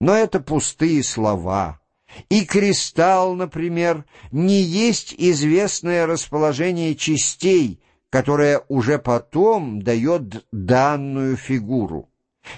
Но это пустые слова. И кристалл, например, не есть известное расположение частей, которое уже потом дает данную фигуру.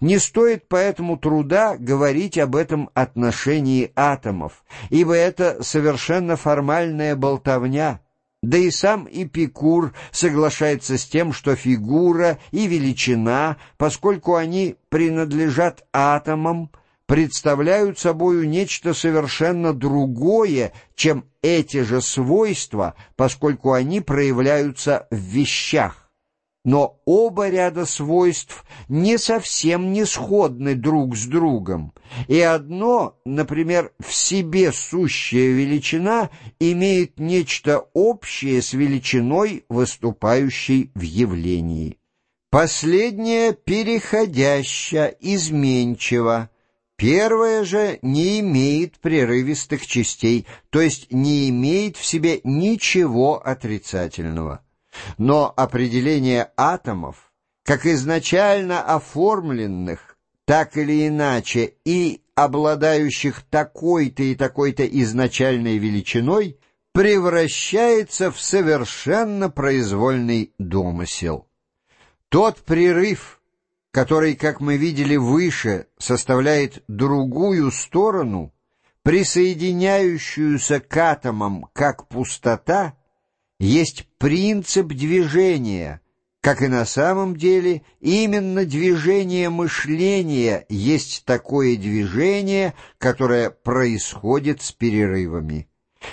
Не стоит поэтому труда говорить об этом отношении атомов, ибо это совершенно формальная болтовня. Да и сам Эпикур соглашается с тем, что фигура и величина, поскольку они принадлежат атомам, представляют собою нечто совершенно другое, чем эти же свойства, поскольку они проявляются в вещах. Но оба ряда свойств не совсем не сходны друг с другом, и одно, например, в себе сущая величина имеет нечто общее с величиной, выступающей в явлении. Последнее переходяще, изменчиво, Первое же не имеет прерывистых частей, то есть не имеет в себе ничего отрицательного но определение атомов, как изначально оформленных, так или иначе, и обладающих такой-то и такой-то изначальной величиной, превращается в совершенно произвольный домысел. Тот прерыв, который, как мы видели выше, составляет другую сторону, присоединяющуюся к атомам как пустота, есть принцип движения, как и на самом деле именно движение мышления есть такое движение, которое происходит с перерывами.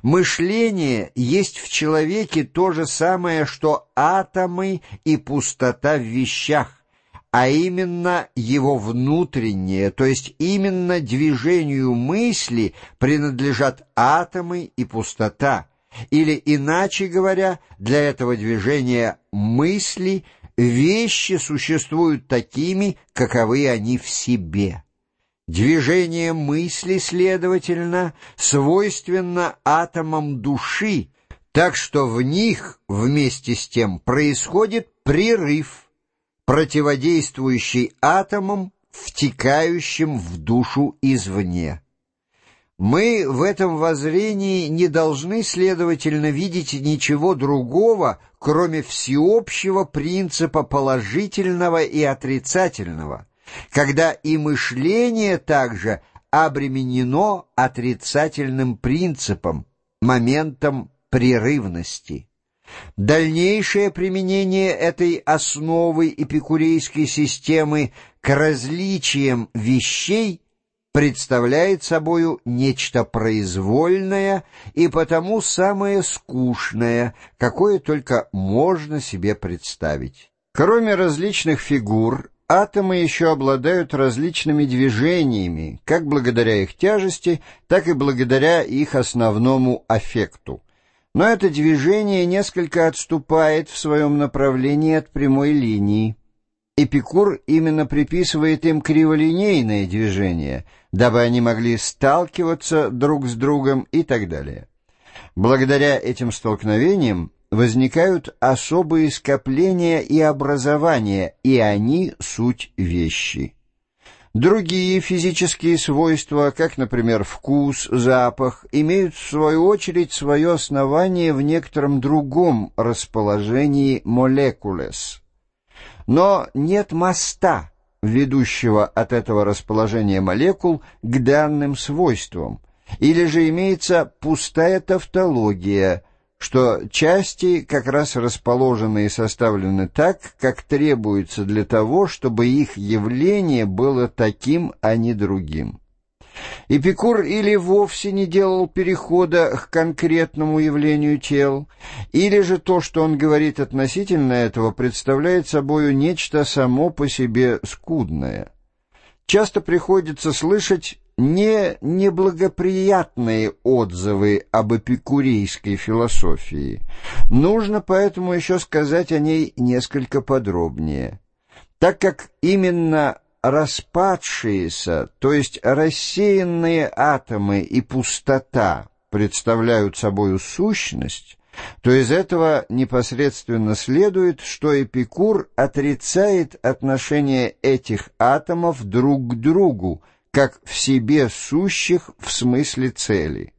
Мышление есть в человеке то же самое, что атомы и пустота в вещах, а именно его внутреннее, то есть именно движению мысли принадлежат атомы и пустота, или, иначе говоря, для этого движения мысли вещи существуют такими, каковы они в себе. Движение мысли, следовательно, свойственно атомам души, так что в них вместе с тем происходит прерыв, противодействующий атомам, втекающим в душу извне. Мы в этом воззрении не должны, следовательно, видеть ничего другого, кроме всеобщего принципа положительного и отрицательного, когда и мышление также обременено отрицательным принципом, моментом прерывности. Дальнейшее применение этой основы эпикурейской системы к различиям вещей – представляет собою нечто произвольное и потому самое скучное, какое только можно себе представить. Кроме различных фигур, атомы еще обладают различными движениями, как благодаря их тяжести, так и благодаря их основному аффекту. Но это движение несколько отступает в своем направлении от прямой линии. Эпикур именно приписывает им криволинейное движение, дабы они могли сталкиваться друг с другом и так далее. Благодаря этим столкновениям возникают особые скопления и образования, и они — суть вещи. Другие физические свойства, как, например, вкус, запах, имеют, в свою очередь, свое основание в некотором другом расположении молекулес — но нет моста, ведущего от этого расположения молекул к данным свойствам, или же имеется пустая тавтология, что части как раз расположены и составлены так, как требуется для того, чтобы их явление было таким, а не другим. Эпикур или вовсе не делал перехода к конкретному явлению тел, или же то, что он говорит относительно этого, представляет собою нечто само по себе скудное. Часто приходится слышать не неблагоприятные отзывы об эпикурейской философии. Нужно поэтому еще сказать о ней несколько подробнее. Так как именно распадшиеся, то есть рассеянные атомы и пустота представляют собою сущность, то из этого непосредственно следует, что Эпикур отрицает отношение этих атомов друг к другу, как в себе сущих в смысле цели.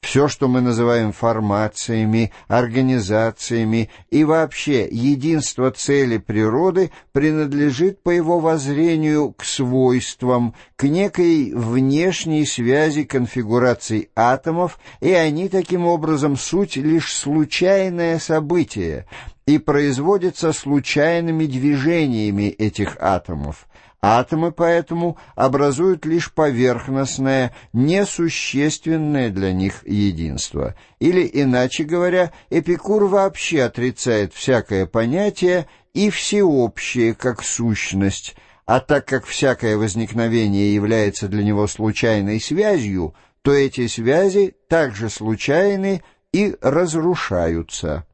Все, что мы называем формациями, организациями и вообще единство цели природы принадлежит по его воззрению к свойствам, к некой внешней связи конфигураций атомов, и они таким образом суть лишь случайное событие и производятся случайными движениями этих атомов. Атомы поэтому образуют лишь поверхностное, несущественное для них единство. Или, иначе говоря, Эпикур вообще отрицает всякое понятие и всеобщее как сущность, а так как всякое возникновение является для него случайной связью, то эти связи также случайны и разрушаются.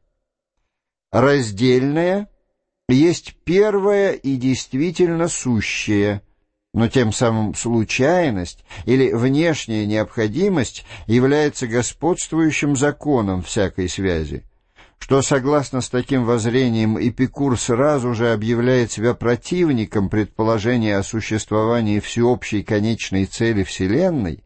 Раздельное — есть первое и действительно сущее, но тем самым случайность или внешняя необходимость является господствующим законом всякой связи, что, согласно с таким воззрением, Эпикур сразу же объявляет себя противником предположения о существовании всеобщей конечной цели Вселенной,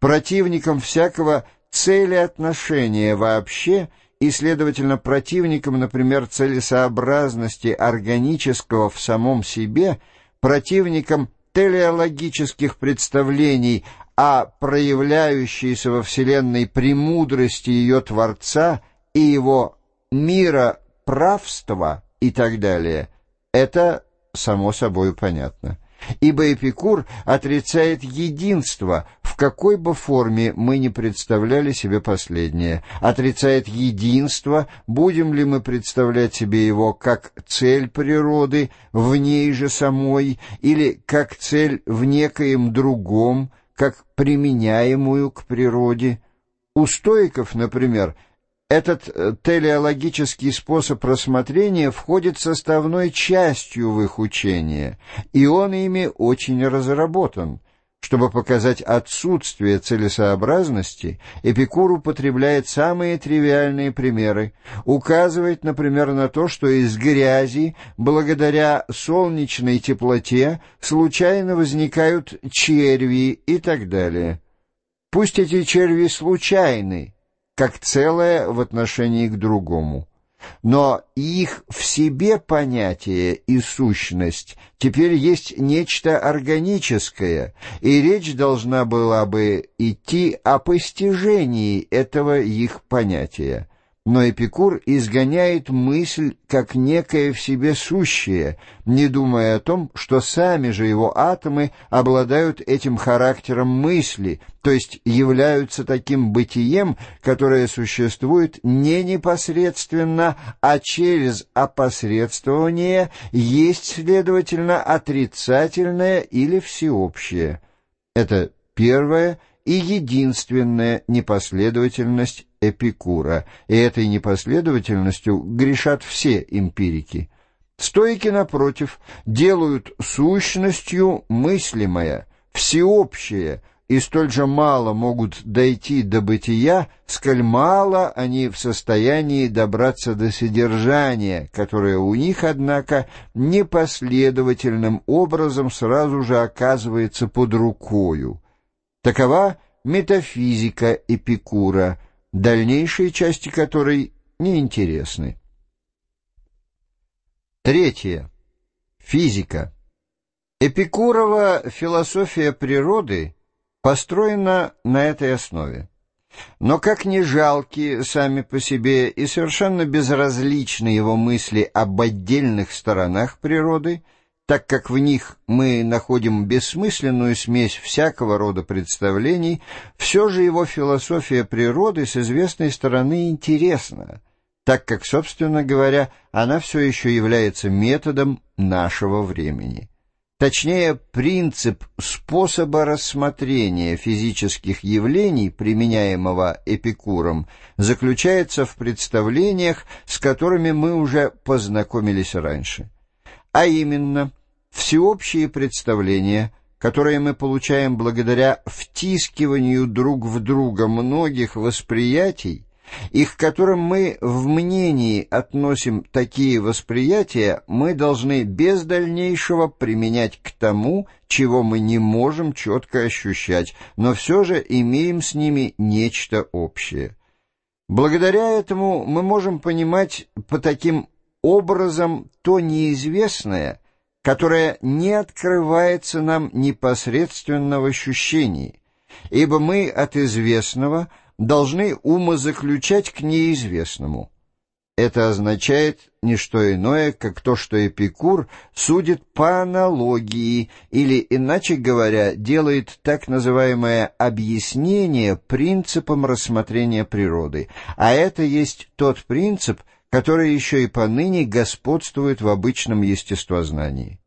противником всякого цели отношения вообще – и, следовательно, противником, например, целесообразности органического в самом себе, противником телеологических представлений о проявляющейся во Вселенной премудрости ее Творца и его мира правства и так далее, это само собой понятно. Ибо Эпикур отрицает единство, в какой бы форме мы ни представляли себе последнее, отрицает единство, будем ли мы представлять себе его как цель природы в ней же самой, или как цель в некоем другом, как применяемую к природе. У стоиков, например, этот э, телеологический способ рассмотрения входит составной частью в их учение, и он ими очень разработан. Чтобы показать отсутствие целесообразности, Эпикур употребляет самые тривиальные примеры, указывает, например, на то, что из грязи, благодаря солнечной теплоте, случайно возникают черви и так далее. Пусть эти черви случайны, как целое в отношении к другому. Но их в себе понятие и сущность теперь есть нечто органическое, и речь должна была бы идти о постижении этого их понятия но Эпикур изгоняет мысль как некое в себе сущее, не думая о том, что сами же его атомы обладают этим характером мысли, то есть являются таким бытием, которое существует не непосредственно, а через опосредствование есть, следовательно, отрицательное или всеобщее. Это первое и единственная непоследовательность Эпикура, и этой непоследовательностью грешат все эмпирики. Стойки, напротив, делают сущностью мыслимое, всеобщее, и столь же мало могут дойти до бытия, сколь мало они в состоянии добраться до содержания, которое у них, однако, непоследовательным образом сразу же оказывается под рукою. Такова метафизика Эпикура, дальнейшие части которой неинтересны. Третье. Физика. Эпикурова философия природы построена на этой основе. Но как ни жалки сами по себе и совершенно безразличны его мысли об отдельных сторонах природы – так как в них мы находим бессмысленную смесь всякого рода представлений, все же его философия природы с известной стороны интересна, так как, собственно говоря, она все еще является методом нашего времени. Точнее, принцип способа рассмотрения физических явлений, применяемого Эпикуром, заключается в представлениях, с которыми мы уже познакомились раньше. А именно, всеобщие представления, которые мы получаем благодаря втискиванию друг в друга многих восприятий, и к которым мы в мнении относим такие восприятия, мы должны без дальнейшего применять к тому, чего мы не можем четко ощущать, но все же имеем с ними нечто общее. Благодаря этому мы можем понимать по таким образом то неизвестное, которое не открывается нам непосредственно в ощущении, ибо мы от известного должны умозаключать к неизвестному. Это означает не что иное, как то, что Эпикур судит по аналогии, или, иначе говоря, делает так называемое объяснение принципом рассмотрения природы, а это есть тот принцип, который еще и поныне господствует в обычном естествознании.